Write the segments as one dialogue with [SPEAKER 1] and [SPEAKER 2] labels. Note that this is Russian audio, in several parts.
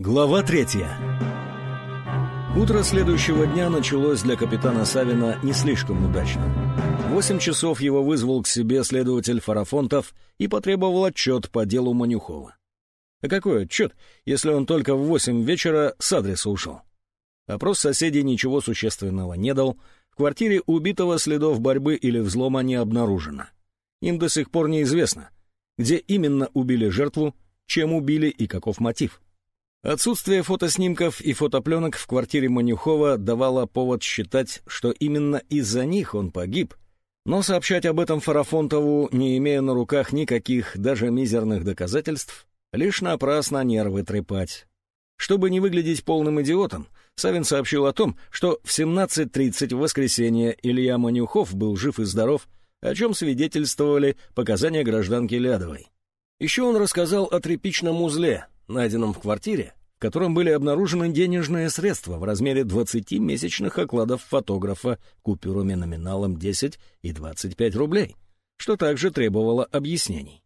[SPEAKER 1] Глава третья. Утро следующего дня началось для капитана Савина не слишком удачно. Восемь часов его вызвал к себе следователь Фарафонтов и потребовал отчет по делу Манюхова. А какой отчет, если он только в восемь вечера с адреса ушел? Опрос соседей ничего существенного не дал, в квартире убитого следов борьбы или взлома не обнаружено. Им до сих пор неизвестно, где именно убили жертву, чем убили и каков мотив. Отсутствие фотоснимков и фотопленок в квартире Манюхова давало повод считать, что именно из-за них он погиб, но сообщать об этом Фарафонтову, не имея на руках никаких, даже мизерных доказательств, лишь напрасно нервы трепать. Чтобы не выглядеть полным идиотом, Савин сообщил о том, что в 17.30 в воскресенье Илья Манюхов был жив и здоров, о чем свидетельствовали показания гражданки Лядовой. Еще он рассказал о тряпичном узле, найденном в квартире, в котором были обнаружены денежные средства в размере 20 месячных окладов фотографа купюрами номиналом 10 и 25 рублей, что также требовало объяснений.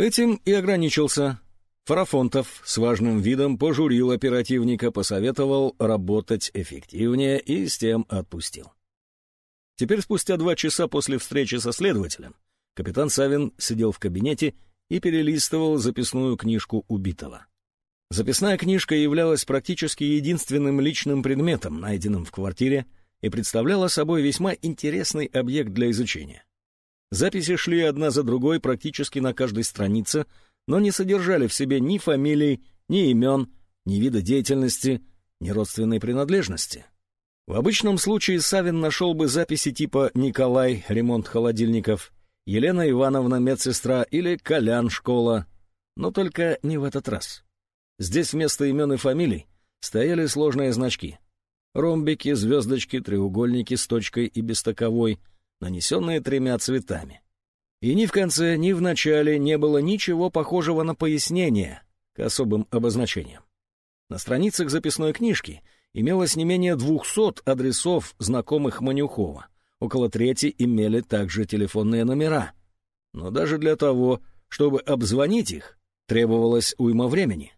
[SPEAKER 1] Этим и ограничился. Фарафонтов с важным видом пожурил оперативника, посоветовал работать эффективнее и с тем отпустил. Теперь, спустя два часа после встречи со следователем, капитан Савин сидел в кабинете и перелистывал записную книжку убитого. Записная книжка являлась практически единственным личным предметом, найденным в квартире, и представляла собой весьма интересный объект для изучения. Записи шли одна за другой практически на каждой странице, но не содержали в себе ни фамилий, ни имен, ни вида деятельности, ни родственной принадлежности. В обычном случае Савин нашел бы записи типа «Николай, ремонт холодильников», «Елена Ивановна, медсестра» или «Колян, школа», но только не в этот раз. Здесь вместо имен и фамилий стояли сложные значки. Ромбики, звездочки, треугольники с точкой и без таковой, нанесенные тремя цветами. И ни в конце, ни в начале не было ничего похожего на пояснение к особым обозначениям. На страницах записной книжки имелось не менее двухсот адресов знакомых Манюхова. Около трети имели также телефонные номера. Но даже для того, чтобы обзвонить их, требовалось уйма времени.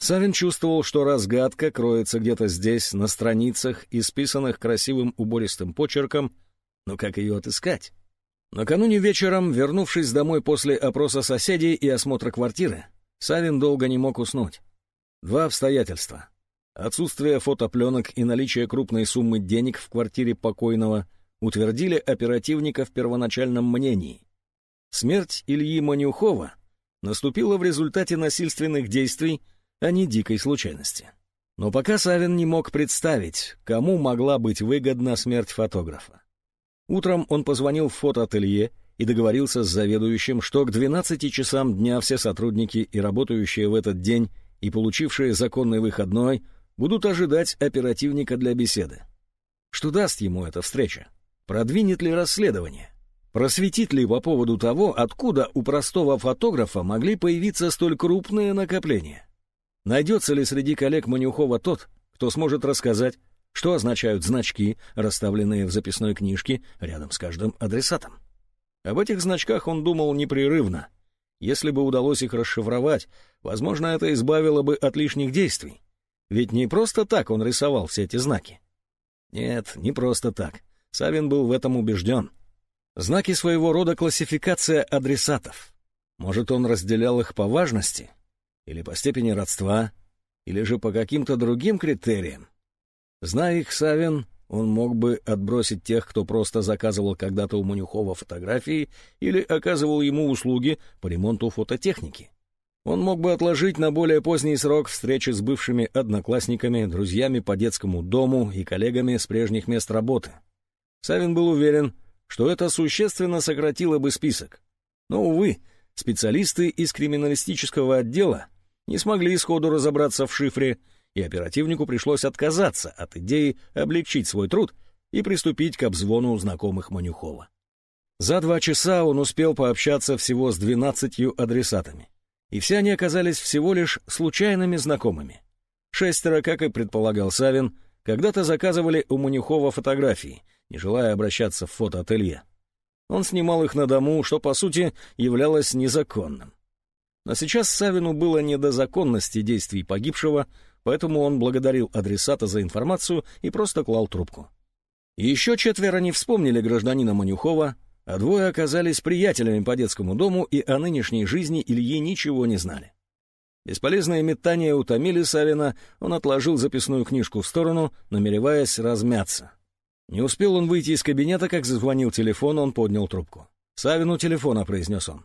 [SPEAKER 1] Савин чувствовал, что разгадка кроется где-то здесь, на страницах, исписанных красивым убористым почерком, но как ее отыскать? Накануне вечером, вернувшись домой после опроса соседей и осмотра квартиры, Савин долго не мог уснуть. Два обстоятельства. Отсутствие фотопленок и наличие крупной суммы денег в квартире покойного утвердили оперативника в первоначальном мнении. Смерть Ильи Манюхова наступила в результате насильственных действий а не дикой случайности. Но пока Савин не мог представить, кому могла быть выгодна смерть фотографа. Утром он позвонил в фотоателье и договорился с заведующим, что к 12 часам дня все сотрудники и работающие в этот день и получившие законный выходной будут ожидать оперативника для беседы. Что даст ему эта встреча? Продвинет ли расследование? Просветит ли по поводу того, откуда у простого фотографа могли появиться столь крупные накопления? Найдется ли среди коллег Манюхова тот, кто сможет рассказать, что означают значки, расставленные в записной книжке рядом с каждым адресатом? Об этих значках он думал непрерывно. Если бы удалось их расшифровать, возможно, это избавило бы от лишних действий. Ведь не просто так он рисовал все эти знаки. Нет, не просто так. Савин был в этом убежден. Знаки своего рода классификация адресатов. Может, он разделял их по важности, или по степени родства, или же по каким-то другим критериям. Зная их Савин, он мог бы отбросить тех, кто просто заказывал когда-то у Манюхова фотографии или оказывал ему услуги по ремонту фототехники. Он мог бы отложить на более поздний срок встречи с бывшими одноклассниками, друзьями по детскому дому и коллегами с прежних мест работы. Савин был уверен, что это существенно сократило бы список. Но, увы, специалисты из криминалистического отдела не смогли сходу разобраться в шифре, и оперативнику пришлось отказаться от идеи облегчить свой труд и приступить к обзвону знакомых Манюхова. За два часа он успел пообщаться всего с двенадцатью адресатами, и все они оказались всего лишь случайными знакомыми. Шестеро, как и предполагал Савин, когда-то заказывали у Манюхова фотографии, не желая обращаться в фотоателье. Он снимал их на дому, что, по сути, являлось незаконным. Но сейчас Савину было не до законности действий погибшего, поэтому он благодарил адресата за информацию и просто клал трубку. Еще четверо не вспомнили гражданина Манюхова, а двое оказались приятелями по детскому дому и о нынешней жизни Ильи ничего не знали. Бесполезные метания утомили Савина, он отложил записную книжку в сторону, намереваясь размяться. Не успел он выйти из кабинета, как зазвонил телефон, он поднял трубку. «Савину телефона», — произнес он.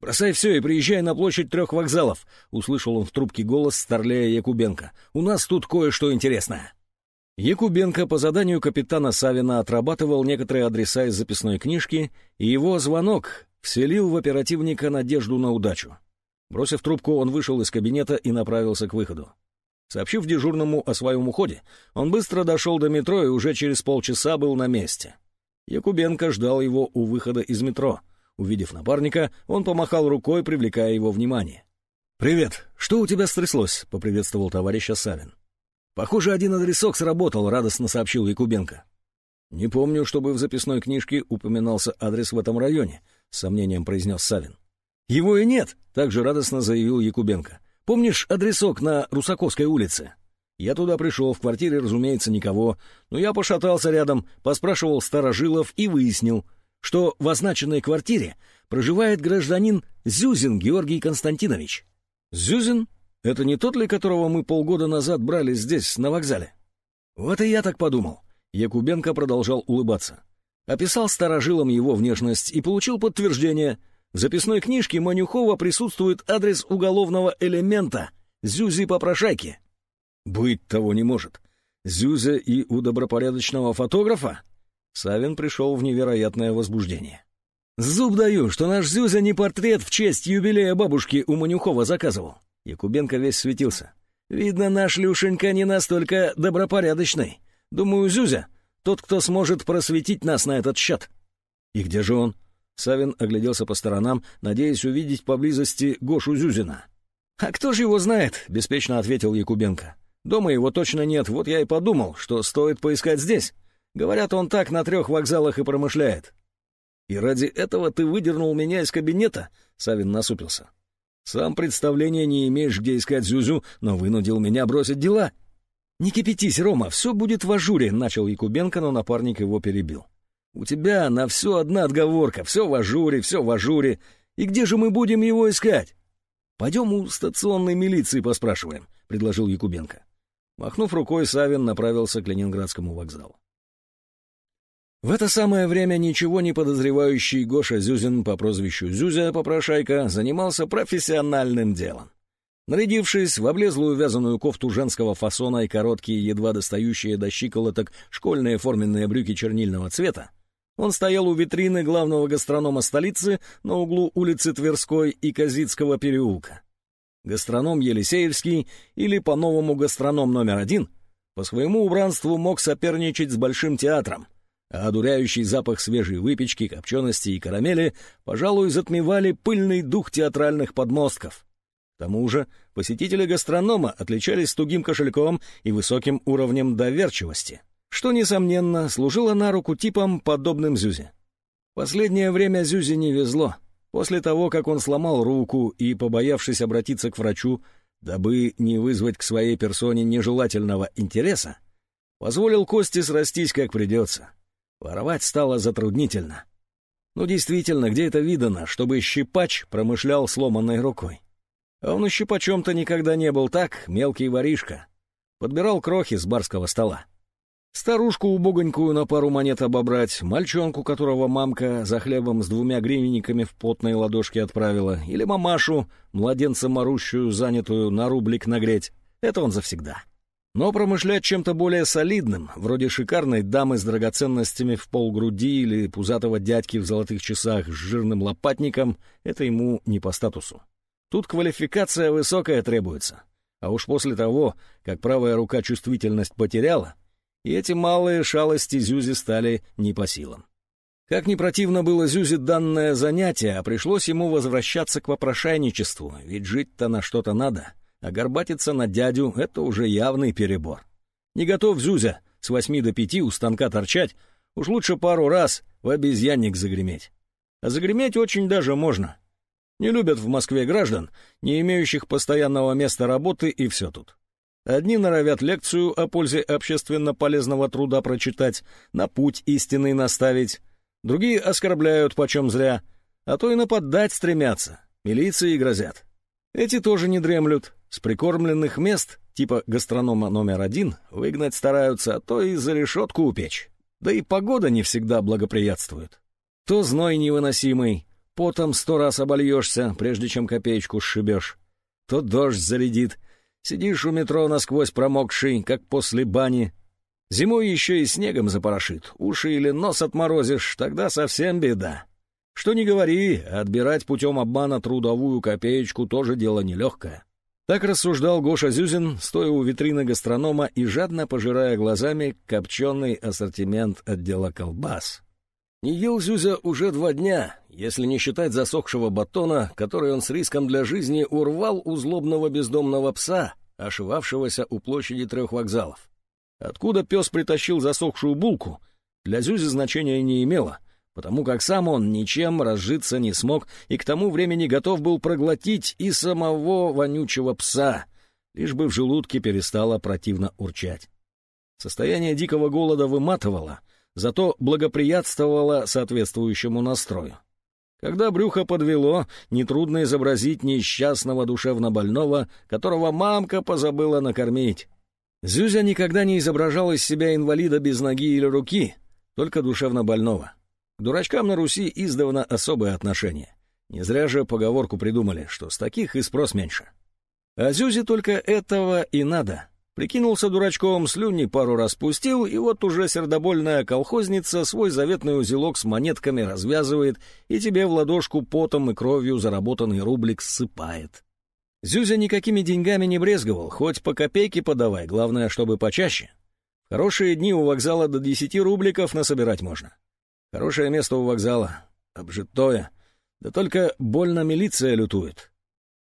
[SPEAKER 1] «Бросай все и приезжай на площадь трех вокзалов», — услышал он в трубке голос Старлея Якубенко. «У нас тут кое-что интересное». Якубенко по заданию капитана Савина отрабатывал некоторые адреса из записной книжки, и его звонок вселил в оперативника надежду на удачу. Бросив трубку, он вышел из кабинета и направился к выходу. Сообщив дежурному о своем уходе, он быстро дошел до метро и уже через полчаса был на месте. Якубенко ждал его у выхода из метро. Увидев напарника, он помахал рукой, привлекая его внимание. «Привет! Что у тебя стряслось?» — поприветствовал товарища Савин. «Похоже, один адресок сработал», — радостно сообщил Якубенко. «Не помню, чтобы в записной книжке упоминался адрес в этом районе», — с сомнением произнес Савин. «Его и нет», — также радостно заявил Якубенко. «Помнишь адресок на Русаковской улице?» Я туда пришел, в квартире, разумеется, никого, но я пошатался рядом, поспрашивал старожилов и выяснил, что в означенной квартире проживает гражданин Зюзин Георгий Константинович. Зюзин? Это не тот ли, которого мы полгода назад брали здесь, на вокзале? Вот и я так подумал. Якубенко продолжал улыбаться. Описал старожилам его внешность и получил подтверждение — в записной книжке Манюхова присутствует адрес уголовного элемента Зюзи Попрошайки. Быть того не может. Зюзя и у добропорядочного фотографа? Савин пришел в невероятное возбуждение. «Зуб даю, что наш Зюзя не портрет в честь юбилея бабушки у Манюхова заказывал». Якубенко весь светился. «Видно, наш Люшенька не настолько добропорядочный. Думаю, Зюзя — тот, кто сможет просветить нас на этот счет». «И где же он?» Савин огляделся по сторонам, надеясь увидеть поблизости Гошу Зюзина. «А кто же его знает?» — беспечно ответил Якубенко. «Дома его точно нет, вот я и подумал, что стоит поискать здесь. Говорят, он так на трех вокзалах и промышляет». «И ради этого ты выдернул меня из кабинета?» — Савин насупился. «Сам представления не имеешь, где искать Зюзю, но вынудил меня бросить дела». «Не кипятись, Рома, все будет в ажуре», — начал Якубенко, но напарник его перебил. У тебя на все одна отговорка, все в ажуре, все в ажуре. И где же мы будем его искать? Пойдем у станционной милиции поспрашиваем, — предложил Якубенко. Махнув рукой, Савин направился к Ленинградскому вокзалу. В это самое время ничего не подозревающий Гоша Зюзин по прозвищу Зюзя Попрошайка занимался профессиональным делом. Нарядившись в облезлую вязаную кофту женского фасона и короткие, едва достающие до щиколоток, школьные форменные брюки чернильного цвета, он стоял у витрины главного гастронома столицы на углу улицы Тверской и Казицкого переулка. Гастроном Елисеевский, или по-новому гастроном номер один, по своему убранству мог соперничать с Большим театром, а одуряющий запах свежей выпечки, копчености и карамели, пожалуй, затмевали пыльный дух театральных подмостков. К тому же посетители гастронома отличались тугим кошельком и высоким уровнем доверчивости — что, несомненно, служило на руку типам, подобным Зюзе. Последнее время Зюзе не везло. После того, как он сломал руку и, побоявшись обратиться к врачу, дабы не вызвать к своей персоне нежелательного интереса, позволил кости срастись как придется. Воровать стало затруднительно. Ну, действительно, где это видано, чтобы щипач промышлял сломанной рукой? А он и щипачом-то никогда не был так, мелкий воришка. Подбирал крохи с барского стола. Старушку убогонькую на пару монет обобрать, мальчонку, которого мамка за хлебом с двумя гривенниками в потной ладошке отправила, или мамашу, младенца марущую, занятую на рублик нагреть. Это он завсегда. Но промышлять чем-то более солидным, вроде шикарной дамы с драгоценностями в полгруди или пузатого дядьки в золотых часах с жирным лопатником, это ему не по статусу. Тут квалификация высокая требуется. А уж после того, как правая рука чувствительность потеряла, и эти малые шалости Зюзи стали не по силам. Как ни противно было Зюзе данное занятие, а пришлось ему возвращаться к вопрошайничеству, ведь жить-то на что-то надо, а горбатиться на дядю — это уже явный перебор. Не готов Зюзя с восьми до пяти у станка торчать, уж лучше пару раз в обезьянник загреметь. А загреметь очень даже можно. Не любят в Москве граждан, не имеющих постоянного места работы, и все тут. Одни норовят лекцию о пользе общественно полезного труда прочитать, на путь истинный наставить, другие оскорбляют почем зря, а то и нападать стремятся, милиции грозят. Эти тоже не дремлют, с прикормленных мест, типа гастронома номер один, выгнать стараются, а то и за решетку упечь. Да и погода не всегда благоприятствует. То зной невыносимый, потом сто раз обольешься, прежде чем копеечку сшибешь. То дождь зарядит, сидишь у метро насквозь промокший, как после бани. Зимой еще и снегом запорошит, уши или нос отморозишь, тогда совсем беда. Что не говори, отбирать путем обмана трудовую копеечку тоже дело нелегкое. Так рассуждал Гоша Зюзин, стоя у витрины гастронома и жадно пожирая глазами копченый ассортимент отдела колбас. Не ел Зюзя уже два дня, если не считать засохшего батона, который он с риском для жизни урвал у злобного бездомного пса, ошивавшегося у площади трех вокзалов. Откуда пес притащил засохшую булку, для Зюзи значения не имело, потому как сам он ничем разжиться не смог и к тому времени готов был проглотить и самого вонючего пса, лишь бы в желудке перестало противно урчать. Состояние дикого голода выматывало, зато благоприятствовало соответствующему настрою. Когда брюхо подвело, нетрудно изобразить несчастного душевнобольного, которого мамка позабыла накормить. Зюзя никогда не изображал из себя инвалида без ноги или руки, только душевнобольного. К дурачкам на Руси издавна особое отношение. Не зря же поговорку придумали, что с таких и спрос меньше. А Зюзе только этого и надо. Прикинулся дурачком, слюни пару раз пустил, и вот уже сердобольная колхозница свой заветный узелок с монетками развязывает и тебе в ладошку потом и кровью заработанный рублик ссыпает. Зюзя никакими деньгами не брезговал, хоть по копейке подавай, главное, чтобы почаще. В хорошие дни у вокзала до десяти рубликов насобирать можно. Хорошее место у вокзала, обжитое. Да только больно милиция лютует.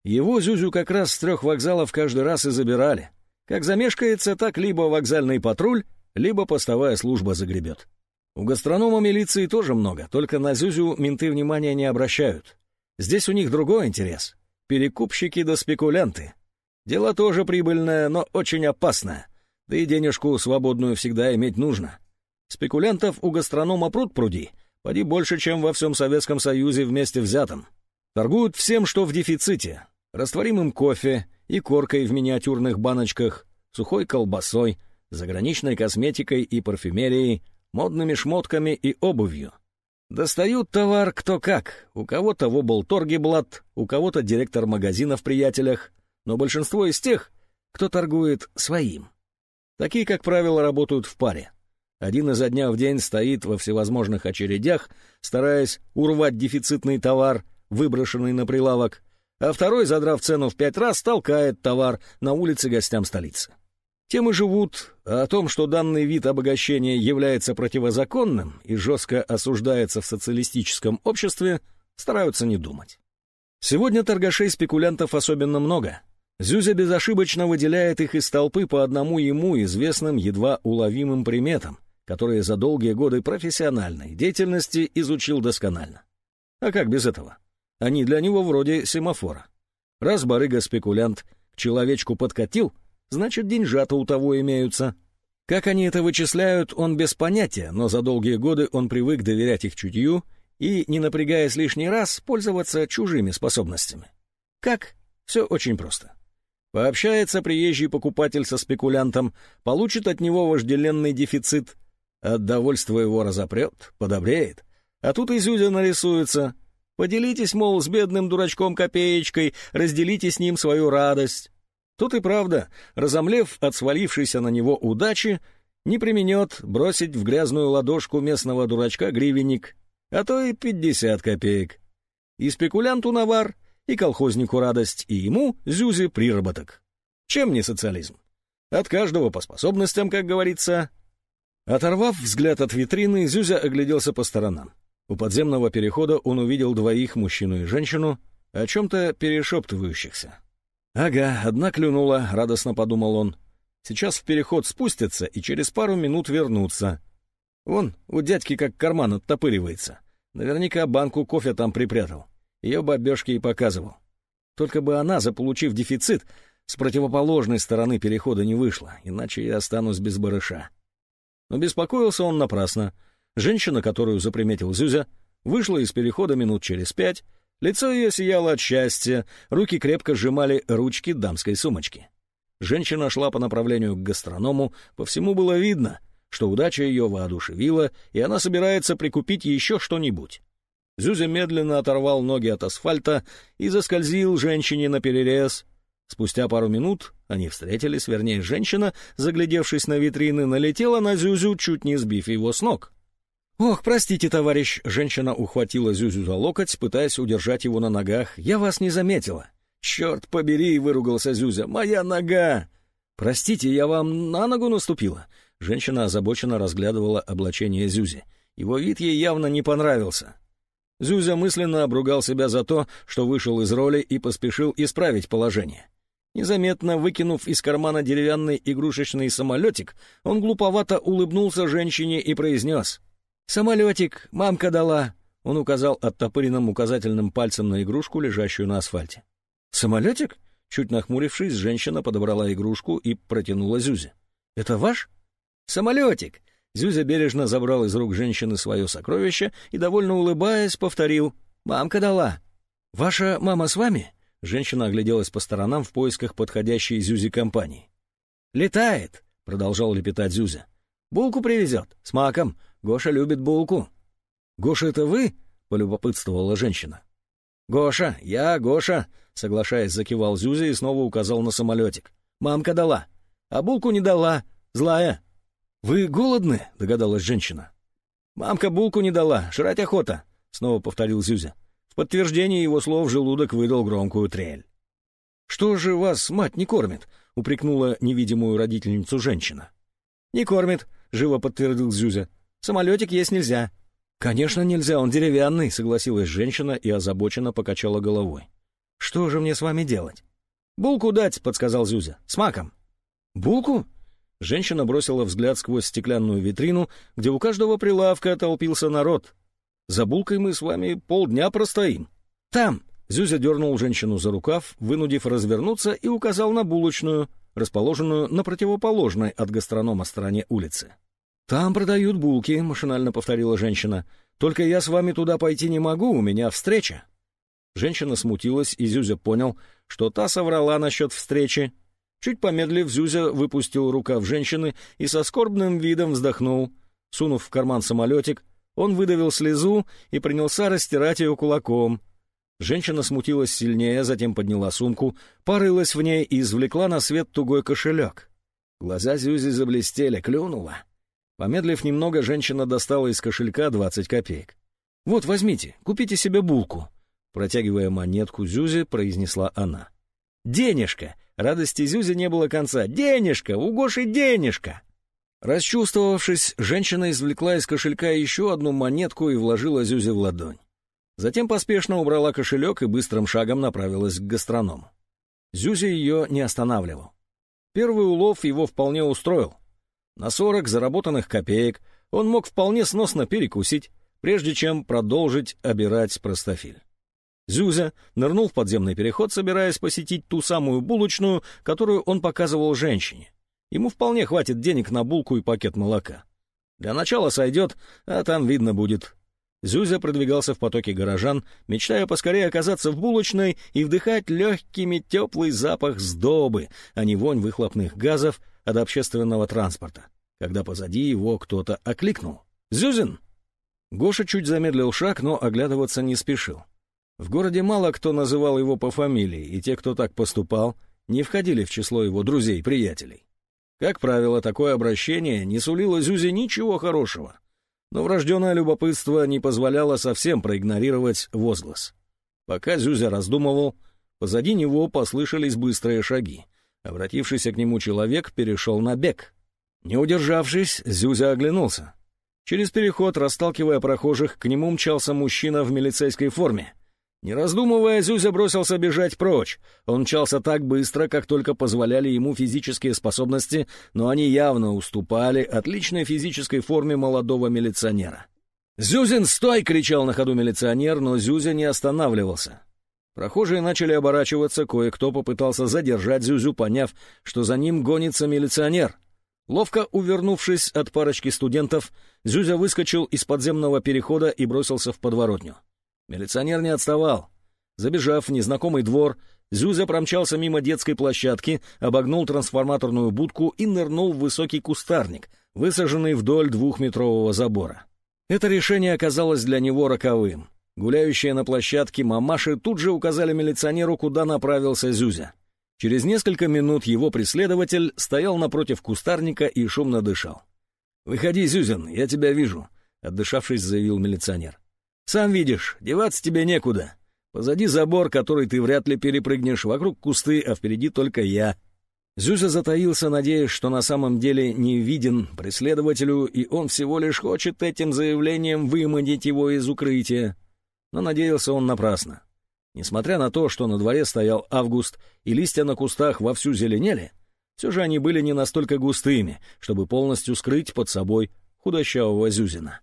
[SPEAKER 1] Его Зюзю как раз с трех вокзалов каждый раз и забирали. Как замешкается, так либо вокзальный патруль, либо постовая служба загребет. У гастронома милиции тоже много, только на Зюзю менты внимания не обращают. Здесь у них другой интерес. Перекупщики да спекулянты. Дело тоже прибыльное, но очень опасное. Да и денежку свободную всегда иметь нужно. Спекулянтов у гастронома пруд пруди, поди больше, чем во всем Советском Союзе вместе взятом. Торгуют всем, что в дефиците. Растворимым кофе и коркой в миниатюрных баночках, сухой колбасой, заграничной косметикой и парфюмерией, модными шмотками и обувью. Достают товар кто как. У кого-то в облторгеблат, у кого-то директор магазина в приятелях, но большинство из тех, кто торгует своим. Такие, как правило, работают в паре. Один изо дня в день стоит во всевозможных очередях, стараясь урвать дефицитный товар, выброшенный на прилавок, а второй, задрав цену в пять раз, толкает товар на улице гостям столицы. Тем и живут, а о том, что данный вид обогащения является противозаконным и жестко осуждается в социалистическом обществе, стараются не думать. Сегодня торгашей-спекулянтов особенно много. Зюзя безошибочно выделяет их из толпы по одному ему известным едва уловимым приметам, которые за долгие годы профессиональной деятельности изучил досконально. А как без этого? Они для него вроде семафора. Раз барыга-спекулянт к человечку подкатил, значит, деньжата у того имеются. Как они это вычисляют, он без понятия, но за долгие годы он привык доверять их чутью и, не напрягаясь лишний раз, пользоваться чужими способностями. Как? Все очень просто. Пообщается приезжий покупатель со спекулянтом, получит от него вожделенный дефицит, от довольства его разопрет, подобреет. А тут и Зюзя нарисуется. Поделитесь, мол, с бедным дурачком копеечкой, разделите с ним свою радость. Тут и правда, разомлев от свалившейся на него удачи, не применет бросить в грязную ладошку местного дурачка гривенник, а то и пятьдесят копеек. И спекулянту навар, и колхознику радость, и ему, Зюзе, приработок. Чем не социализм? От каждого по способностям, как говорится, Оторвав взгляд от витрины, Зюзя огляделся по сторонам. У подземного перехода он увидел двоих, мужчину и женщину, о чем-то перешептывающихся. «Ага, одна клюнула», — радостно подумал он. «Сейчас в переход спустятся и через пару минут вернутся. Вон, у дядьки как карман оттопыривается. Наверняка банку кофе там припрятал. Ее бабешки и показывал. Только бы она, заполучив дефицит, с противоположной стороны перехода не вышло, иначе я останусь без барыша. Но беспокоился он напрасно. Женщина, которую заприметил Зюзя, вышла из перехода минут через пять, лицо ее сияло от счастья, руки крепко сжимали ручки дамской сумочки. Женщина шла по направлению к гастроному, по всему было видно, что удача ее воодушевила, и она собирается прикупить еще что-нибудь. Зюзя медленно оторвал ноги от асфальта и заскользил женщине на перерез. Спустя пару минут они встретились, вернее, женщина, заглядевшись на витрины, налетела на Зюзю, чуть не сбив его с ног. «Ох, простите, товарищ!» — женщина ухватила Зюзю за локоть, пытаясь удержать его на ногах. «Я вас не заметила». «Черт побери!» — выругался Зюзя. «Моя нога!» «Простите, я вам на ногу наступила?» Женщина озабоченно разглядывала облачение Зюзи. Его вид ей явно не понравился. Зюзя мысленно обругал себя за то, что вышел из роли и поспешил исправить положение. Незаметно выкинув из кармана деревянный игрушечный самолетик, он глуповато улыбнулся женщине и произнес. «Самолетик, мамка дала!» Он указал оттопыренным указательным пальцем на игрушку, лежащую на асфальте. «Самолетик?» Чуть нахмурившись, женщина подобрала игрушку и протянула Зюзе. «Это ваш?» «Самолетик! Зюзя бережно забрал из рук женщины свое сокровище и, довольно улыбаясь, повторил «Мамка дала». «Ваша мама с вами?» Женщина огляделась по сторонам в поисках подходящей Зюзе компании. «Летает!» — продолжал лепетать Зюзя. «Булку привезет, с маком. Гоша любит булку». «Гоша, это вы?» — полюбопытствовала женщина. «Гоша, я Гоша», — соглашаясь, закивал Зюзя и снова указал на самолетик. «Мамка дала, а булку не дала, злая». «Вы голодны?» — догадалась женщина. «Мамка булку не дала, жрать охота», — снова повторил Зюзя. В подтверждение его слов желудок выдал громкую трель. «Что же вас мать не кормит?» — упрекнула невидимую родительницу женщина. «Не кормит», — живо подтвердил Зюзя. «Самолетик есть нельзя». «Конечно нельзя, он деревянный», — согласилась женщина и озабоченно покачала головой. «Что же мне с вами делать?» «Булку дать», — подсказал Зюзя. «С маком». «Булку?» Женщина бросила взгляд сквозь стеклянную витрину, где у каждого прилавка толпился народ. «За булкой мы с вами полдня простоим». «Там!» — Зюзя дернул женщину за рукав, вынудив развернуться и указал на булочную, расположенную на противоположной от гастронома стороне улицы. «Там продают булки», — машинально повторила женщина. «Только я с вами туда пойти не могу, у меня встреча». Женщина смутилась, и Зюзя понял, что та соврала насчет встречи, Чуть помедлив, Зюзя выпустил рукав женщины и со скорбным видом вздохнул. Сунув в карман самолетик, он выдавил слезу и принялся растирать ее кулаком. Женщина смутилась сильнее, затем подняла сумку, порылась в ней и извлекла на свет тугой кошелек. Глаза Зюзи заблестели, клюнула. Помедлив немного, женщина достала из кошелька двадцать копеек. «Вот, возьмите, купите себе булку», — протягивая монетку Зюзи, произнесла она. «Денежка!» Радости Зюзи не было конца. «Денежка! У Гоши денежка!» Расчувствовавшись, женщина извлекла из кошелька еще одну монетку и вложила Зюзе в ладонь. Затем поспешно убрала кошелек и быстрым шагом направилась к гастроному. Зюзи ее не останавливал. Первый улов его вполне устроил. На сорок заработанных копеек он мог вполне сносно перекусить, прежде чем продолжить обирать простофиль. Зюзя нырнул в подземный переход, собираясь посетить ту самую булочную, которую он показывал женщине. Ему вполне хватит денег на булку и пакет молока. Для начала сойдет, а там видно будет. Зюзя продвигался в потоке горожан, мечтая поскорее оказаться в булочной и вдыхать легкими теплый запах сдобы, а не вонь выхлопных газов от общественного транспорта, когда позади его кто-то окликнул. «Зюзин!» Гоша чуть замедлил шаг, но оглядываться не спешил. В городе мало кто называл его по фамилии, и те, кто так поступал, не входили в число его друзей-приятелей. Как правило, такое обращение не сулило Зюзе ничего хорошего, но врожденное любопытство не позволяло совсем проигнорировать возглас. Пока Зюзя раздумывал, позади него послышались быстрые шаги. Обратившийся к нему человек перешел на бег. Не удержавшись, Зюзя оглянулся. Через переход, расталкивая прохожих, к нему мчался мужчина в милицейской форме — не раздумывая, Зюзя бросился бежать прочь. Он мчался так быстро, как только позволяли ему физические способности, но они явно уступали отличной физической форме молодого милиционера. «Зюзин, стой!» — кричал на ходу милиционер, но Зюзя не останавливался. Прохожие начали оборачиваться, кое-кто попытался задержать Зюзю, поняв, что за ним гонится милиционер. Ловко увернувшись от парочки студентов, Зюзя выскочил из подземного перехода и бросился в подворотню. Милиционер не отставал. Забежав в незнакомый двор, Зюзя промчался мимо детской площадки, обогнул трансформаторную будку и нырнул в высокий кустарник, высаженный вдоль двухметрового забора. Это решение оказалось для него роковым. Гуляющие на площадке мамаши тут же указали милиционеру, куда направился Зюзя. Через несколько минут его преследователь стоял напротив кустарника и шумно дышал. «Выходи, Зюзин, я тебя вижу», — отдышавшись, заявил милиционер. «Сам видишь, деваться тебе некуда. Позади забор, который ты вряд ли перепрыгнешь, вокруг кусты, а впереди только я». Зюзя затаился, надеясь, что на самом деле не виден преследователю, и он всего лишь хочет этим заявлением выманить его из укрытия. Но надеялся он напрасно. Несмотря на то, что на дворе стоял август и листья на кустах вовсю зеленели, все же они были не настолько густыми, чтобы полностью скрыть под собой худощавого Зюзина.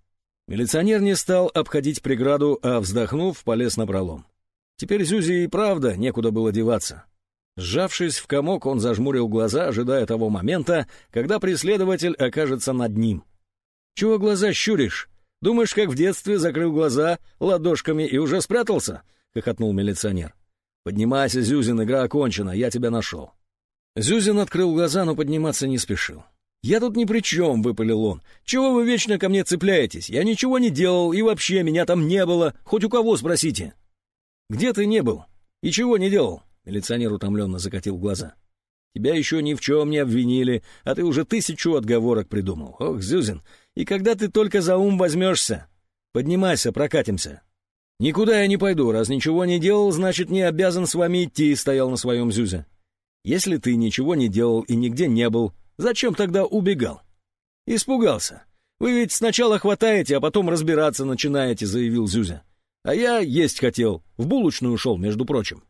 [SPEAKER 1] Милиционер не стал обходить преграду, а, вздохнув, полез на пролом. Теперь Зюзе и правда некуда было деваться. Сжавшись в комок, он зажмурил глаза, ожидая того момента, когда преследователь окажется над ним. «Чего глаза щуришь? Думаешь, как в детстве закрыл глаза ладошками и уже спрятался?» — хохотнул милиционер. «Поднимайся, Зюзин, игра окончена, я тебя нашел». Зюзин открыл глаза, но подниматься не спешил. «Я тут ни при чем», — выпалил он. «Чего вы вечно ко мне цепляетесь? Я ничего не делал, и вообще меня там не было. Хоть у кого спросите». «Где ты не был? И чего не делал?» Милиционер утомленно закатил глаза. «Тебя еще ни в чем не обвинили, а ты уже тысячу отговорок придумал. Ох, Зюзин, и когда ты только за ум возьмешься? Поднимайся, прокатимся». «Никуда я не пойду. Раз ничего не делал, значит, не обязан с вами идти», — стоял на своем Зюзя. «Если ты ничего не делал и нигде не был, зачем тогда убегал?» «Испугался. Вы ведь сначала хватаете, а потом разбираться начинаете», — заявил Зюзя. «А я есть хотел. В булочную ушел, между прочим».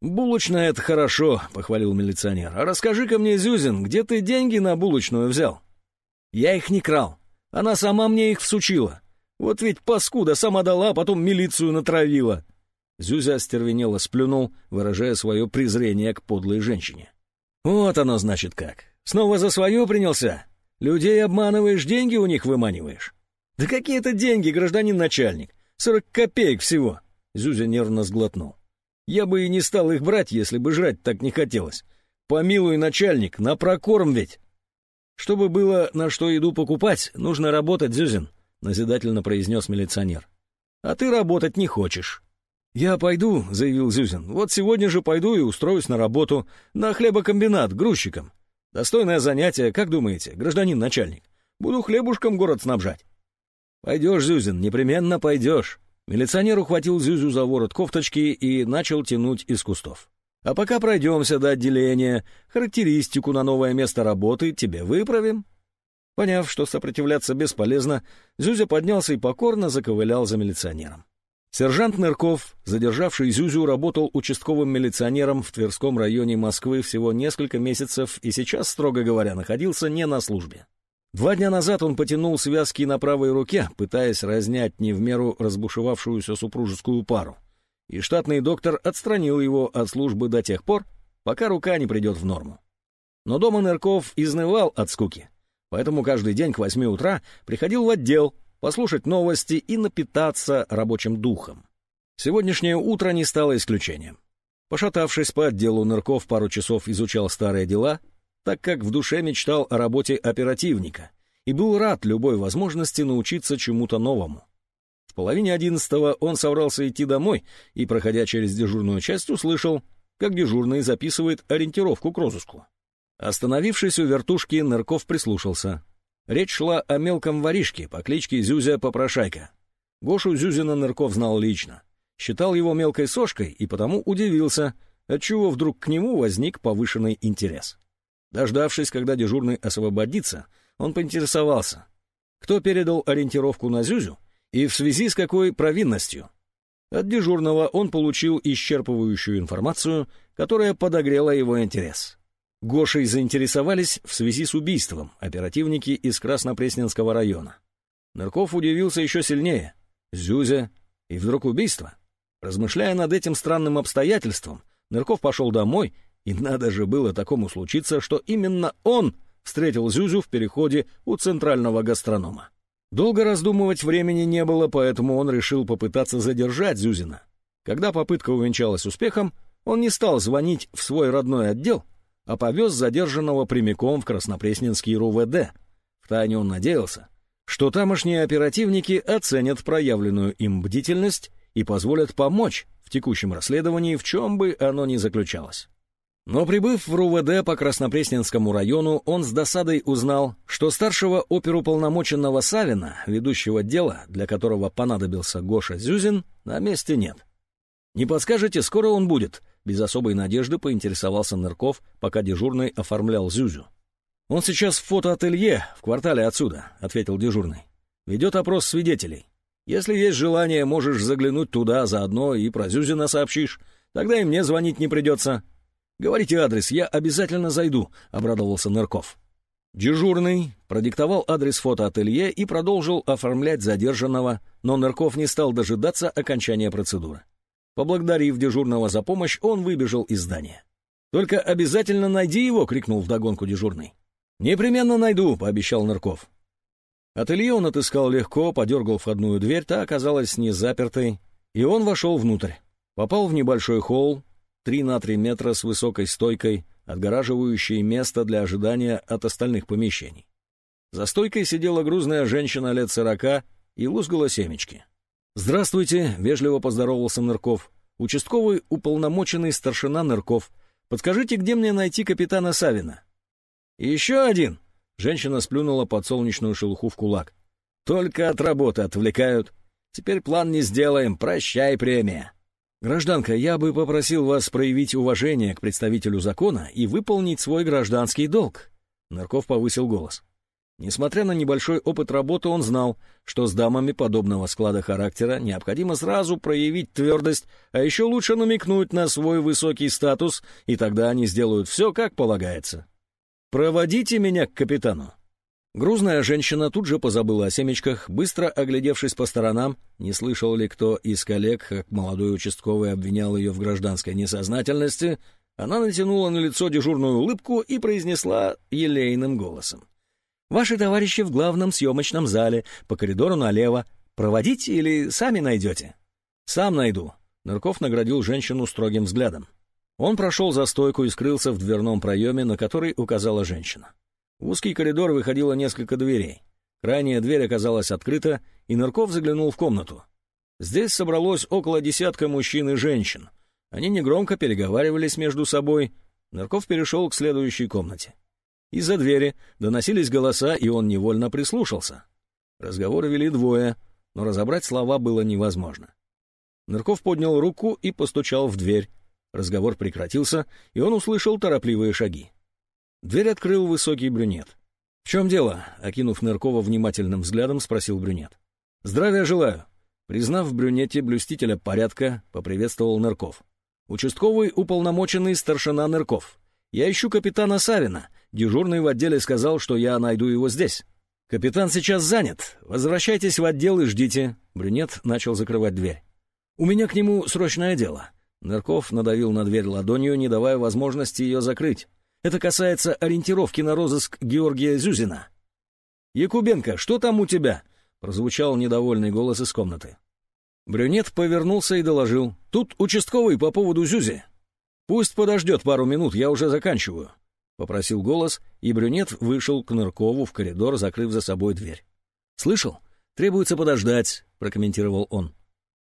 [SPEAKER 1] «Булочная — это хорошо», — похвалил милиционер. «А расскажи-ка мне, Зюзин, где ты деньги на булочную взял?» «Я их не крал. Она сама мне их всучила. Вот ведь паскуда сама дала, а потом милицию натравила». Зюзя остервенело сплюнул, выражая свое презрение к подлой женщине. «Вот оно, значит, как. Снова за свое принялся? Людей обманываешь, деньги у них выманиваешь?» «Да какие это деньги, гражданин начальник? Сорок копеек всего!» Зюзя нервно сглотнул. «Я бы и не стал их брать, если бы жрать так не хотелось. Помилуй, начальник, на прокорм ведь!» «Чтобы было на что еду покупать, нужно работать, Зюзин», — назидательно произнес милиционер. «А ты работать не хочешь». «Я пойду», — заявил Зюзин. «Вот сегодня же пойду и устроюсь на работу, на хлебокомбинат, грузчиком. Достойное занятие, как думаете, гражданин начальник? Буду хлебушком город снабжать». «Пойдешь, Зюзин, непременно пойдешь». Милиционер ухватил Зюзю за ворот кофточки и начал тянуть из кустов. «А пока пройдемся до отделения, характеристику на новое место работы тебе выправим». Поняв, что сопротивляться бесполезно, Зюзя поднялся и покорно заковылял за милиционером. Сержант Нырков, задержавший Зюзю, работал участковым милиционером в Тверском районе Москвы всего несколько месяцев и сейчас, строго говоря, находился не на службе. Два дня назад он потянул связки на правой руке, пытаясь разнять не в меру разбушевавшуюся супружескую пару. И штатный доктор отстранил его от службы до тех пор, пока рука не придет в норму. Но дома Нырков изнывал от скуки. Поэтому каждый день к восьми утра приходил в отдел, послушать новости и напитаться рабочим духом. Сегодняшнее утро не стало исключением. Пошатавшись по отделу, Нырков пару часов изучал старые дела, так как в душе мечтал о работе оперативника и был рад любой возможности научиться чему-то новому. В половине одиннадцатого он собрался идти домой и, проходя через дежурную часть, услышал, как дежурный записывает ориентировку к розыску. Остановившись у вертушки, Нырков прислушался. Речь шла о мелком воришке по кличке Зюзя Попрошайка. Гошу Зюзина Нырков знал лично. Считал его мелкой сошкой и потому удивился, отчего вдруг к нему возник повышенный интерес. Дождавшись, когда дежурный освободится, он поинтересовался, кто передал ориентировку на Зюзю и в связи с какой провинностью. От дежурного он получил исчерпывающую информацию, которая подогрела его интерес. Гошей заинтересовались в связи с убийством оперативники из Краснопресненского района. Нырков удивился еще сильнее. Зюзя и вдруг убийство. Размышляя над этим странным обстоятельством, Нырков пошел домой, и надо же было такому случиться, что именно он встретил Зюзю в переходе у центрального гастронома. Долго раздумывать времени не было, поэтому он решил попытаться задержать Зюзина. Когда попытка увенчалась успехом, он не стал звонить в свой родной отдел, а повез задержанного прямиком в Краснопресненский РУВД. Втайне он надеялся, что тамошние оперативники оценят проявленную им бдительность и позволят помочь в текущем расследовании, в чем бы оно ни заключалось. Но прибыв в РУВД по Краснопресненскому району, он с досадой узнал, что старшего оперуполномоченного Савина, ведущего дела, для которого понадобился Гоша Зюзин, на месте нет. «Не подскажете, скоро он будет?» Без особой надежды поинтересовался Нырков, пока дежурный оформлял Зюзю. «Он сейчас в фотоателье, в квартале отсюда», — ответил дежурный. «Ведет опрос свидетелей. Если есть желание, можешь заглянуть туда заодно и про Зюзина сообщишь. Тогда и мне звонить не придется». «Говорите адрес, я обязательно зайду», — обрадовался Нырков. Дежурный продиктовал адрес фотоателье и продолжил оформлять задержанного, но Нырков не стал дожидаться окончания процедуры. Поблагодарив дежурного за помощь, он выбежал из здания. «Только обязательно найди его!» — крикнул вдогонку дежурный. «Непременно найду!» — пообещал Нырков. Ателье он отыскал легко, подергал входную дверь, та оказалась не запертой, и он вошел внутрь. Попал в небольшой холл, три на три метра с высокой стойкой, отгораживающей место для ожидания от остальных помещений. За стойкой сидела грузная женщина лет сорока и лузгала семечки. «Здравствуйте», — вежливо поздоровался Нырков. «Участковый уполномоченный старшина Нырков. Подскажите, где мне найти капитана Савина?» «Еще один!» — женщина сплюнула подсолнечную шелуху в кулак. «Только от работы отвлекают. Теперь план не сделаем. Прощай, премия!» «Гражданка, я бы попросил вас проявить уважение к представителю закона и выполнить свой гражданский долг». Нарков повысил голос. Несмотря на небольшой опыт работы, он знал, что с дамами подобного склада характера необходимо сразу проявить твердость, а еще лучше намекнуть на свой высокий статус, и тогда они сделают все, как полагается. «Проводите меня к капитану». Грузная женщина тут же позабыла о семечках, быстро оглядевшись по сторонам, не слышал ли кто из коллег, как молодой участковый обвинял ее в гражданской несознательности, она натянула на лицо дежурную улыбку и произнесла елейным голосом. «Ваши товарищи в главном съемочном зале, по коридору налево. Проводите или сами найдете?» «Сам найду», — Нырков наградил женщину строгим взглядом. Он прошел за стойку и скрылся в дверном проеме, на который указала женщина. В узкий коридор выходило несколько дверей. Крайняя дверь оказалась открыта, и Нырков заглянул в комнату. Здесь собралось около десятка мужчин и женщин. Они негромко переговаривались между собой. Нырков перешел к следующей комнате. Из-за двери доносились голоса, и он невольно прислушался. Разговоры вели двое, но разобрать слова было невозможно. Нырков поднял руку и постучал в дверь. Разговор прекратился, и он услышал торопливые шаги. Дверь открыл высокий брюнет. «В чем дело?» — окинув Ныркова внимательным взглядом, спросил брюнет. «Здравия желаю!» Признав в брюнете блюстителя порядка, поприветствовал Нырков. «Участковый уполномоченный старшина Нырков. Я ищу капитана Савина. Дежурный в отделе сказал, что я найду его здесь. Капитан сейчас занят. Возвращайтесь в отдел и ждите». Брюнет начал закрывать дверь. «У меня к нему срочное дело». Нырков надавил на дверь ладонью, не давая возможности ее закрыть. Это касается ориентировки на розыск Георгия Зюзина. «Якубенко, что там у тебя?» — прозвучал недовольный голос из комнаты. Брюнет повернулся и доложил. «Тут участковый по поводу Зюзи». «Пусть подождет пару минут, я уже заканчиваю», — попросил голос, и брюнет вышел к Ныркову в коридор, закрыв за собой дверь. «Слышал? Требуется подождать», — прокомментировал он.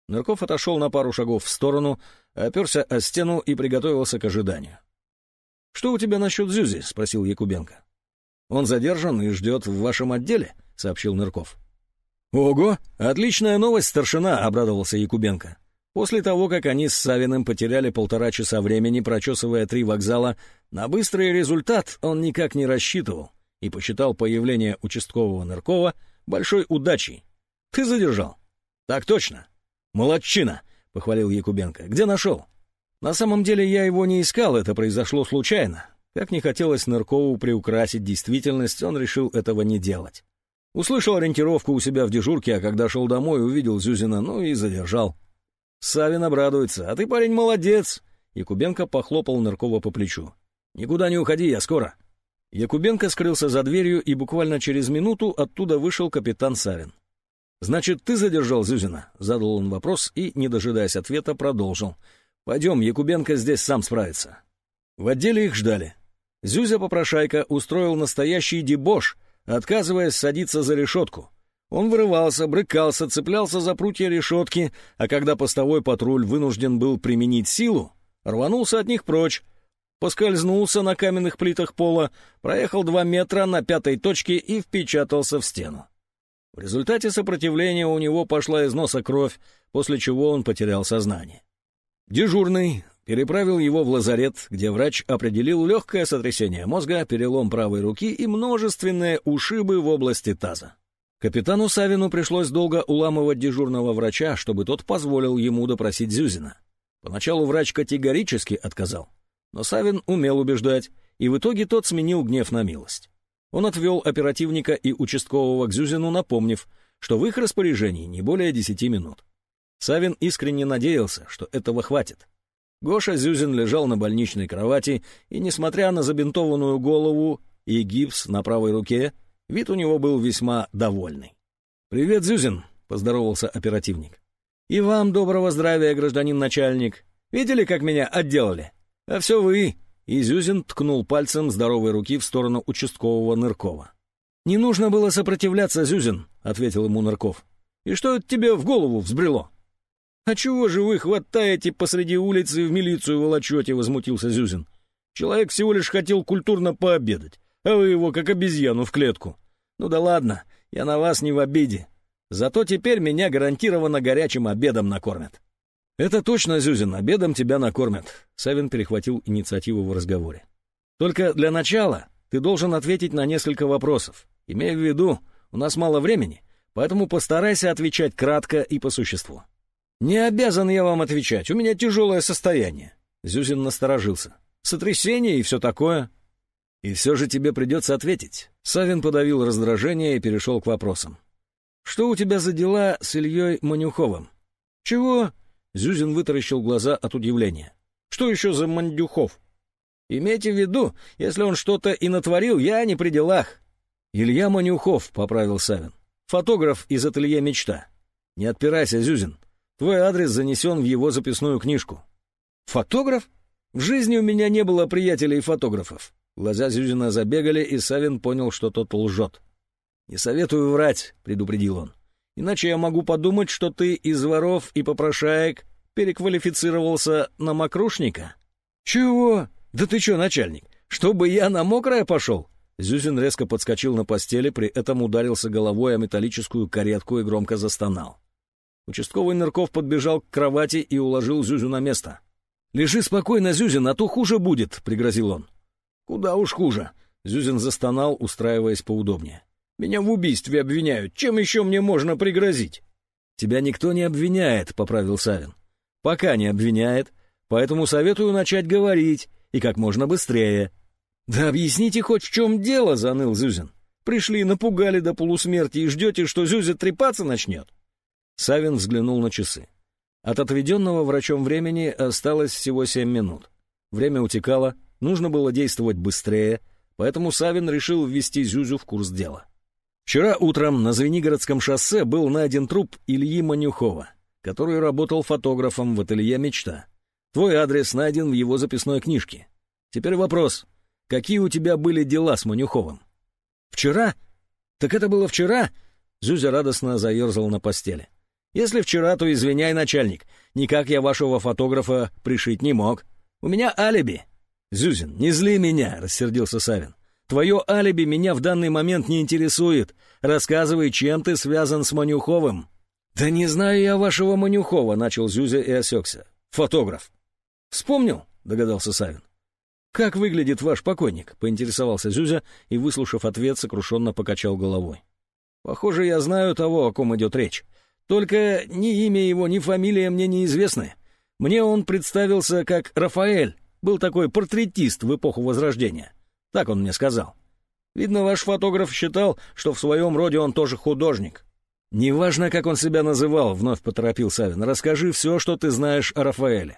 [SPEAKER 1] Нырков отошел на пару шагов в сторону, оперся о стену и приготовился к ожиданию. «Что у тебя насчет Зюзи?» — спросил Якубенко. «Он задержан и ждет в вашем отделе», — сообщил Нырков. «Ого! Отличная новость, старшина!» — обрадовался Якубенко. После того, как они с Савиным потеряли полтора часа времени, прочесывая три вокзала, на быстрый результат он никак не рассчитывал и посчитал появление участкового Ныркова большой удачей. «Ты задержал?» «Так точно!» «Молодчина!» — похвалил Якубенко. «Где нашел?» На самом деле я его не искал, это произошло случайно. Как не хотелось Ныркову приукрасить действительность, он решил этого не делать. Услышал ориентировку у себя в дежурке, а когда шел домой, увидел Зюзина, ну и задержал. Савин обрадуется. А ты, парень, молодец. Якубенко похлопал Ныркова по плечу. Никуда не уходи, я скоро. Якубенко скрылся за дверью, и буквально через минуту оттуда вышел капитан Савин. «Значит, ты задержал Зюзина?» — задал он вопрос и, не дожидаясь ответа, продолжил. «Пойдем, Якубенко здесь сам справится». В отделе их ждали. Зюзя-попрошайка устроил настоящий дебош, отказываясь садиться за решетку. Он вырывался, брыкался, цеплялся за прутья решетки, а когда постовой патруль вынужден был применить силу, рванулся от них прочь, поскользнулся на каменных плитах пола, проехал два метра на пятой точке и впечатался в стену. В результате сопротивления у него пошла из носа кровь, после чего он потерял сознание. Дежурный переправил его в лазарет, где врач определил легкое сотрясение мозга, перелом правой руки и множественные ушибы в области таза. Капитану Савину пришлось долго уламывать дежурного врача, чтобы тот позволил ему допросить Зюзина. Поначалу врач категорически отказал, но Савин умел убеждать, и в итоге тот сменил гнев на милость. Он отвел оперативника и участкового к Зюзину, напомнив, что в их распоряжении не более десяти минут. Савин искренне надеялся, что этого хватит. Гоша Зюзин лежал на больничной кровати, и, несмотря на забинтованную голову и гипс на правой руке, Вид у него был весьма довольный. «Привет, Зюзин», — поздоровался оперативник. «И вам доброго здравия, гражданин начальник. Видели, как меня отделали? А все вы». И Зюзин ткнул пальцем здоровой руки в сторону участкового Ныркова. «Не нужно было сопротивляться, Зюзин», — ответил ему Нырков. «И что это тебе в голову взбрело?» «А чего же вы хватаете посреди улицы в милицию волочете?» — возмутился Зюзин. «Человек всего лишь хотел культурно пообедать а вы его как обезьяну в клетку. Ну да ладно, я на вас не в обиде. Зато теперь меня гарантированно горячим обедом накормят». «Это точно, Зюзин, обедом тебя накормят», — Савин перехватил инициативу в разговоре. «Только для начала ты должен ответить на несколько вопросов. Имея в виду, у нас мало времени, поэтому постарайся отвечать кратко и по существу». «Не обязан я вам отвечать, у меня тяжелое состояние». Зюзин насторожился. «Сотрясение и все такое. И все же тебе придется ответить. Савин подавил раздражение и перешел к вопросам. Что у тебя за дела с Ильей Манюховым? Чего? Зюзин вытаращил глаза от удивления. Что еще за Мандюхов? Имейте в виду, если он что-то и натворил, я не при делах. Илья Манюхов, поправил Савин. Фотограф из ателье «Мечта». Не отпирайся, Зюзин. Твой адрес занесен в его записную книжку. Фотограф? В жизни у меня не было приятелей-фотографов. Глаза Зюзина забегали, и Савин понял, что тот лжет. «Не советую врать», — предупредил он. «Иначе я могу подумать, что ты из воров и попрошаек переквалифицировался на мокрушника». «Чего? Да ты что, начальник, чтобы я на мокрое пошел?» Зюзин резко подскочил на постели, при этом ударился головой о металлическую каретку и громко застонал. Участковый Нырков подбежал к кровати и уложил Зюзю на место. «Лежи спокойно, Зюзин, а то хуже будет», — пригрозил он. «Куда уж хуже!» — Зюзин застонал, устраиваясь поудобнее. «Меня в убийстве обвиняют. Чем еще мне можно пригрозить?» «Тебя никто не обвиняет», — поправил Савин. «Пока не обвиняет, поэтому советую начать говорить, и как можно быстрее». «Да объясните хоть в чем дело», — заныл Зюзин. «Пришли, напугали до полусмерти и ждете, что Зюзя трепаться начнет?» Савин взглянул на часы. От отведенного врачом времени осталось всего семь минут. Время утекало, Нужно было действовать быстрее, поэтому Савин решил ввести Зюзю в курс дела. Вчера утром на Звенигородском шоссе был найден труп Ильи Манюхова, который работал фотографом в ателье «Мечта». Твой адрес найден в его записной книжке. Теперь вопрос. Какие у тебя были дела с Манюховым? Вчера? Так это было вчера? Зюзя радостно заерзал на постели. Если вчера, то извиняй, начальник. Никак я вашего фотографа пришить не мог. У меня алиби. «Зюзин, не зли меня!» — рассердился Савин. «Твое алиби меня в данный момент не интересует. Рассказывай, чем ты связан с Манюховым». «Да не знаю я вашего Манюхова», — начал Зюзя и осекся. «Фотограф». «Вспомнил?» — догадался Савин. «Как выглядит ваш покойник?» — поинтересовался Зюзя и, выслушав ответ, сокрушенно покачал головой. «Похоже, я знаю того, о ком идет речь. Только ни имя его, ни фамилия мне неизвестны. Мне он представился как Рафаэль, был такой портретист в эпоху Возрождения. Так он мне сказал. Видно, ваш фотограф считал, что в своем роде он тоже художник. «Неважно, как он себя называл», — вновь поторопил Савин. «Расскажи все, что ты знаешь о Рафаэле».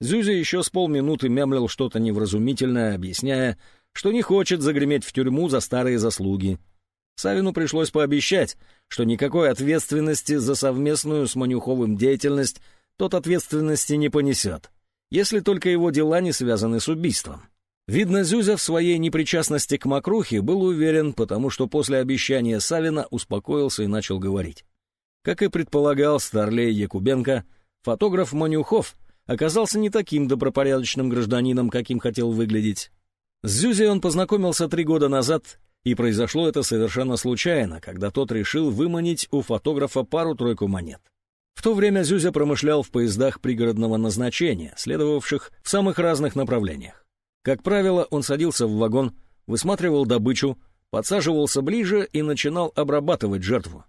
[SPEAKER 1] Зюзя еще с полминуты мямлил что-то невразумительное, объясняя, что не хочет загреметь в тюрьму за старые заслуги. Савину пришлось пообещать, что никакой ответственности за совместную с Манюховым деятельность тот ответственности не понесет, если только его дела не связаны с убийством. Видно, Зюзя в своей непричастности к Макрухе был уверен, потому что после обещания Савина успокоился и начал говорить. Как и предполагал Старлей Якубенко, фотограф Манюхов оказался не таким добропорядочным гражданином, каким хотел выглядеть. С Зюзей он познакомился три года назад, и произошло это совершенно случайно, когда тот решил выманить у фотографа пару-тройку монет. В то время Зюзя промышлял в поездах пригородного назначения, следовавших в самых разных направлениях. Как правило, он садился в вагон, высматривал добычу, подсаживался ближе и начинал обрабатывать жертву.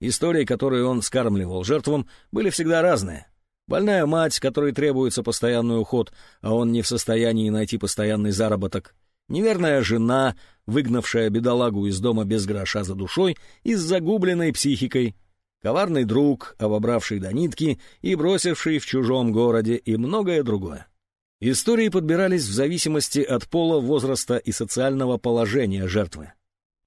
[SPEAKER 1] Истории, которые он скармливал жертвам, были всегда разные. Больная мать, которой требуется постоянный уход, а он не в состоянии найти постоянный заработок. Неверная жена, выгнавшая бедолагу из дома без гроша за душой и с загубленной психикой. Коварный друг, обобравший до нитки и бросивший в чужом городе и многое другое. Истории подбирались в зависимости от пола, возраста и социального положения жертвы.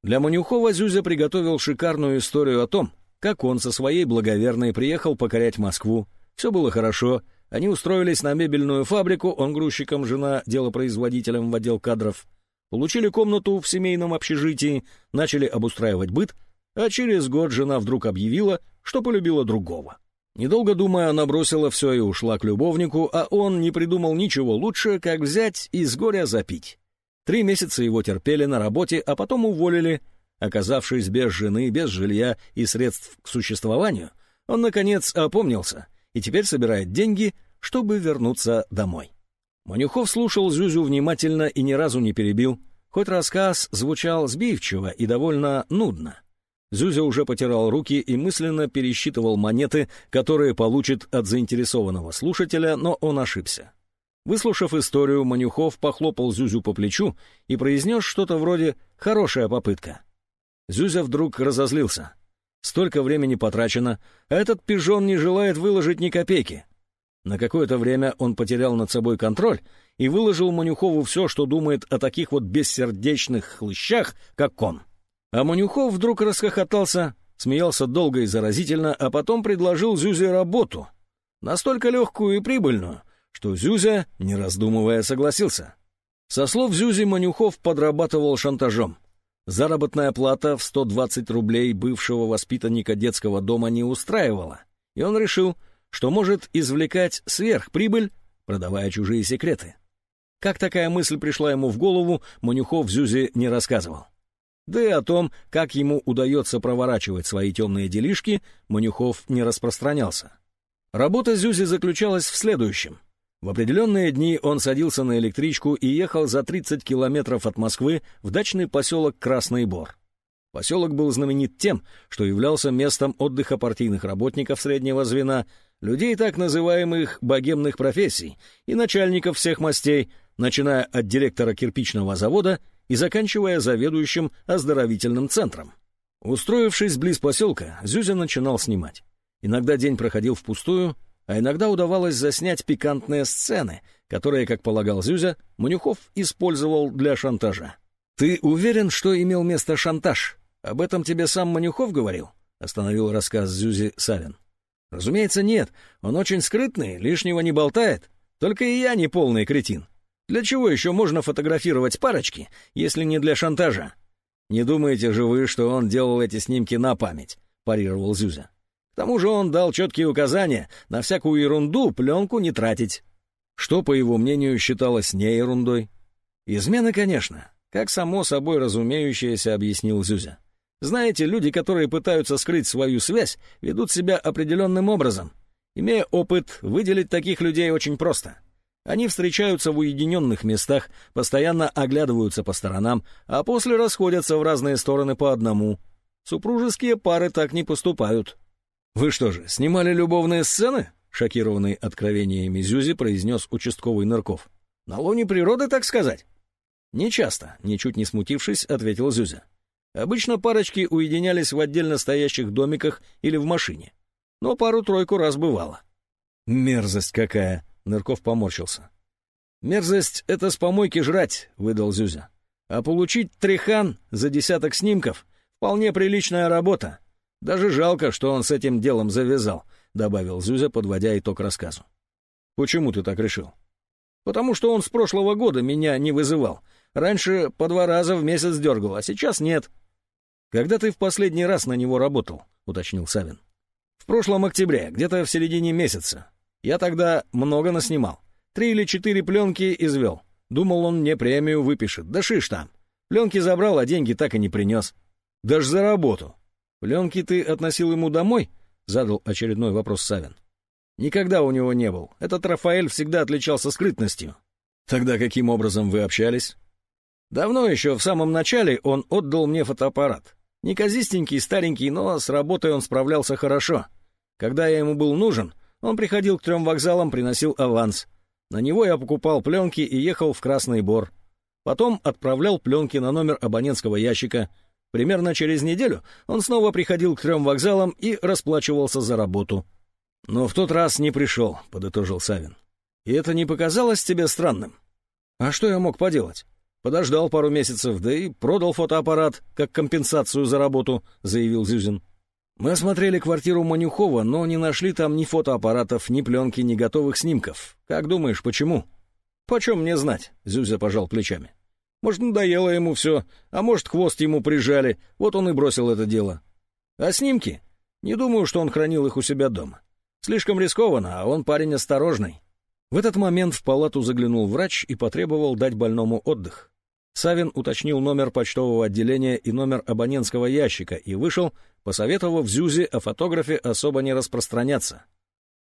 [SPEAKER 1] Для Манюхова Зюзя приготовил шикарную историю о том, как он со своей благоверной приехал покорять Москву. Все было хорошо, они устроились на мебельную фабрику, он грузчиком, жена делопроизводителем в отдел кадров. Получили комнату в семейном общежитии, начали обустраивать быт, а через год жена вдруг объявила, что полюбила другого. Недолго думая, она бросила все и ушла к любовнику, а он не придумал ничего лучше, как взять и с горя запить. Три месяца его терпели на работе, а потом уволили. Оказавшись без жены, без жилья и средств к существованию, он, наконец, опомнился и теперь собирает деньги, чтобы вернуться домой. Манюхов слушал Зюзю внимательно и ни разу не перебил, хоть рассказ звучал сбивчиво и довольно нудно. Зюзя уже потирал руки и мысленно пересчитывал монеты, которые получит от заинтересованного слушателя, но он ошибся. Выслушав историю, Манюхов похлопал Зюзю по плечу и произнес что-то вроде «хорошая попытка». Зюзя вдруг разозлился. Столько времени потрачено, а этот пижон не желает выложить ни копейки. На какое-то время он потерял над собой контроль и выложил Манюхову все, что думает о таких вот бессердечных хлыщах, как он. А Манюхов вдруг расхохотался, смеялся долго и заразительно, а потом предложил Зюзе работу. Настолько легкую и прибыльную, что Зюзя, не раздумывая, согласился. Со слов Зюзи Манюхов подрабатывал шантажом. Заработная плата в 120 рублей бывшего воспитанника детского дома не устраивала, и он решил, что может извлекать сверхприбыль, продавая чужие секреты. Как такая мысль пришла ему в голову, Манюхов Зюзе не рассказывал. Да и о том, как ему удается проворачивать свои темные делишки, Манюхов не распространялся. Работа Зюзи заключалась в следующем. В определенные дни он садился на электричку и ехал за 30 километров от Москвы в дачный поселок Красный Бор. Поселок был знаменит тем, что являлся местом отдыха партийных работников среднего звена, людей так называемых богемных профессий и начальников всех мастей, начиная от директора кирпичного завода и заканчивая заведующим оздоровительным центром. Устроившись близ поселка, Зюзя начинал снимать. Иногда день проходил впустую, а иногда удавалось заснять пикантные сцены, которые, как полагал Зюзя, Манюхов использовал для шантажа. «Ты уверен, что имел место шантаж? Об этом тебе сам Манюхов говорил?» — остановил рассказ Зюзи Савин. «Разумеется, нет. Он очень скрытный, лишнего не болтает. Только и я не полный кретин. Для чего еще можно фотографировать парочки, если не для шантажа? Не думаете же вы, что он делал эти снимки на память, парировал Зюзя. К тому же он дал четкие указания на всякую ерунду пленку не тратить. Что, по его мнению, считалось не ерундой? Измены, конечно, как само собой разумеющееся объяснил Зюзя. Знаете, люди, которые пытаются скрыть свою связь, ведут себя определенным образом. Имея опыт, выделить таких людей очень просто — они встречаются в уединенных местах, постоянно оглядываются по сторонам, а после расходятся в разные стороны по одному. Супружеские пары так не поступают. «Вы что же, снимали любовные сцены?» Шокированный откровениями Зюзи произнес участковый Нырков. «На лоне природы, так сказать?» «Не часто», — ничуть не смутившись, ответил Зюзя. Обычно парочки уединялись в отдельно стоящих домиках или в машине. Но пару-тройку раз бывало. «Мерзость какая!» — Нырков поморщился. «Мерзость — это с помойки жрать», — выдал Зюзя. «А получить трехан за десяток снимков — вполне приличная работа. Даже жалко, что он с этим делом завязал», — добавил Зюзя, подводя итог рассказу. «Почему ты так решил?» «Потому что он с прошлого года меня не вызывал. Раньше по два раза в месяц дергал, а сейчас нет». «Когда ты в последний раз на него работал?» — уточнил Савин. «В прошлом октябре, где-то в середине месяца. Я тогда много наснимал. Три или четыре пленки извел. Думал, он мне премию выпишет. Да шиш там. Пленки забрал, а деньги так и не принес. Даже за работу. Пленки ты относил ему домой? Задал очередной вопрос Савин. Никогда у него не был. Этот Рафаэль всегда отличался скрытностью. Тогда каким образом вы общались? Давно еще, в самом начале, он отдал мне фотоаппарат. Неказистенький, старенький, но с работой он справлялся хорошо. Когда я ему был нужен, он приходил к трем вокзалам, приносил аванс. На него я покупал пленки и ехал в Красный Бор. Потом отправлял пленки на номер абонентского ящика. Примерно через неделю он снова приходил к трем вокзалам и расплачивался за работу. «Но в тот раз не пришел», — подытожил Савин. «И это не показалось тебе странным?» «А что я мог поделать?» «Подождал пару месяцев, да и продал фотоаппарат, как компенсацию за работу», — заявил Зюзин. Мы осмотрели квартиру Манюхова, но не нашли там ни фотоаппаратов, ни пленки, ни готовых снимков. Как думаешь, почему? Почем мне знать? Зюзя пожал плечами. Может, надоело ему все, а может, хвост ему прижали, вот он и бросил это дело. А снимки? Не думаю, что он хранил их у себя дома. Слишком рискованно, а он парень осторожный. В этот момент в палату заглянул врач и потребовал дать больному отдых. Савин уточнил номер почтового отделения и номер абонентского ящика и вышел, посоветовав Зюзе о фотографе особо не распространяться.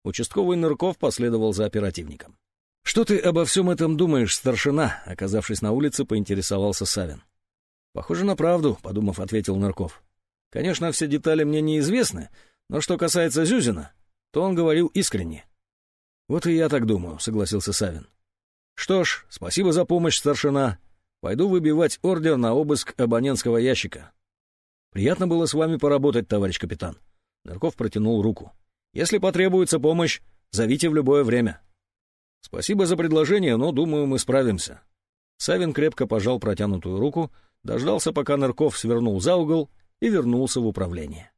[SPEAKER 1] Участковый Нырков последовал за оперативником. «Что ты обо всем этом думаешь, старшина?» Оказавшись на улице, поинтересовался Савин. «Похоже на правду», — подумав, ответил Нырков. «Конечно, все детали мне неизвестны, но что касается Зюзина, то он говорил искренне». «Вот и я так думаю», — согласился Савин. «Что ж, спасибо за помощь, старшина. Пойду выбивать ордер на обыск абонентского ящика. Приятно было с вами поработать, товарищ капитан. Нырков протянул руку. Если потребуется помощь, зовите в любое время. Спасибо за предложение, но, думаю, мы справимся. Савин крепко пожал протянутую руку, дождался, пока Нырков свернул за угол и вернулся в управление.